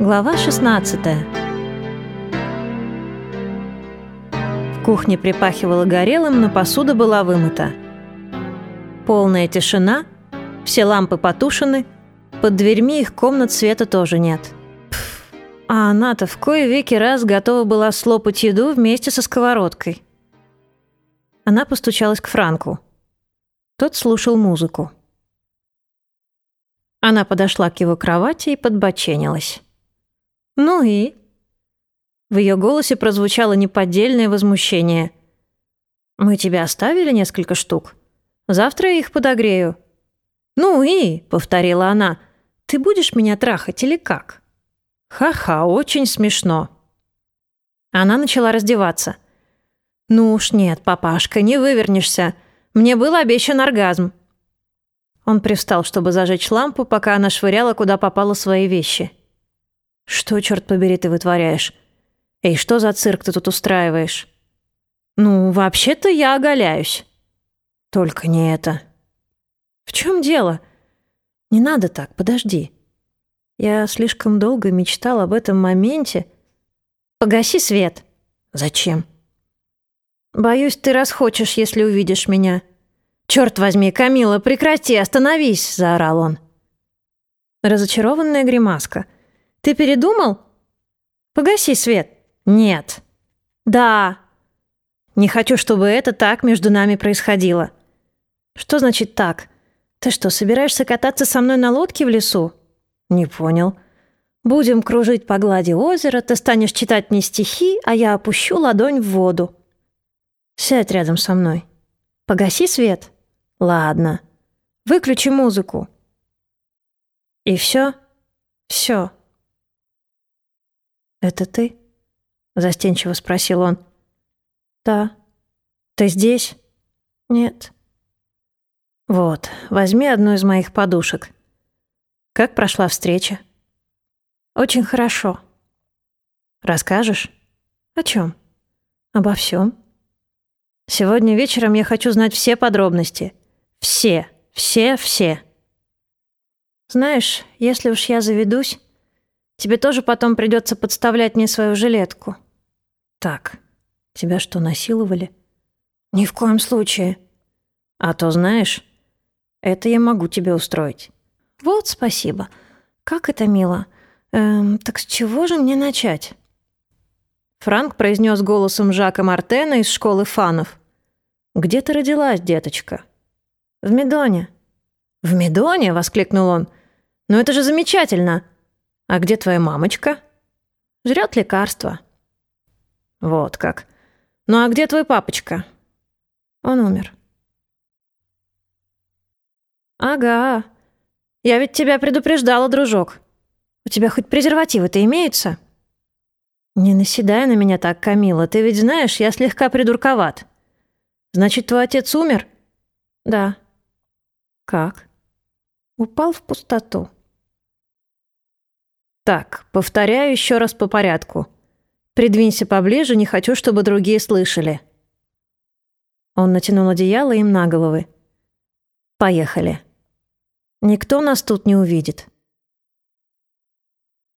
Глава 16 В кухне припахивало горелым, но посуда была вымыта. Полная тишина, все лампы потушены, под дверьми их комнат света тоже нет. Пф, а она-то в кое веки раз готова была слопать еду вместе со сковородкой. Она постучалась к Франку. Тот слушал музыку. Она подошла к его кровати и подбоченилась. «Ну и?» В ее голосе прозвучало неподдельное возмущение. «Мы тебе оставили несколько штук. Завтра я их подогрею». «Ну и?» — повторила она. «Ты будешь меня трахать или как?» «Ха-ха, очень смешно». Она начала раздеваться. «Ну уж нет, папашка, не вывернешься. Мне был обещан оргазм». Он привстал, чтобы зажечь лампу, пока она швыряла, куда попало свои вещи. «Что, черт побери, ты вытворяешь? Эй, что за цирк ты тут устраиваешь?» «Ну, вообще-то я оголяюсь». «Только не это». «В чем дело?» «Не надо так, подожди. Я слишком долго мечтал об этом моменте». «Погаси свет». «Зачем?» «Боюсь, ты расхочешь, если увидишь меня». «Черт возьми, Камила, прекрати, остановись!» — заорал он. Разочарованная гримаска — ты передумал? Погаси свет. Нет. Да. Не хочу, чтобы это так между нами происходило. Что значит так? Ты что, собираешься кататься со мной на лодке в лесу? Не понял. Будем кружить по глади озера, ты станешь читать мне стихи, а я опущу ладонь в воду. Сядь рядом со мной. Погаси свет. Ладно. Выключи музыку. И все? Все. «Это ты?» — застенчиво спросил он. «Да». «Ты здесь?» «Нет». «Вот, возьми одну из моих подушек. Как прошла встреча?» «Очень хорошо». «Расскажешь?» «О чем?» «Обо всем. Сегодня вечером я хочу знать все подробности. Все, все, все». «Знаешь, если уж я заведусь, Тебе тоже потом придется подставлять мне свою жилетку». «Так, тебя что, насиловали?» «Ни в коем случае». «А то знаешь, это я могу тебе устроить». «Вот спасибо. Как это мило. Эм, так с чего же мне начать?» Франк произнес голосом Жака Мартена из школы фанов. «Где ты родилась, деточка?» «В Медоне». «В Медоне?» — воскликнул он. «Но это же замечательно!» «А где твоя мамочка?» «Жрет лекарства». «Вот как. Ну а где твой папочка?» «Он умер». «Ага. Я ведь тебя предупреждала, дружок. У тебя хоть презервативы-то имеются?» «Не наседай на меня так, Камила. Ты ведь знаешь, я слегка придурковат. Значит, твой отец умер?» «Да». «Как?» «Упал в пустоту». Так, повторяю еще раз по порядку. Придвинься поближе, не хочу, чтобы другие слышали. Он натянул одеяло им на головы. Поехали. Никто нас тут не увидит.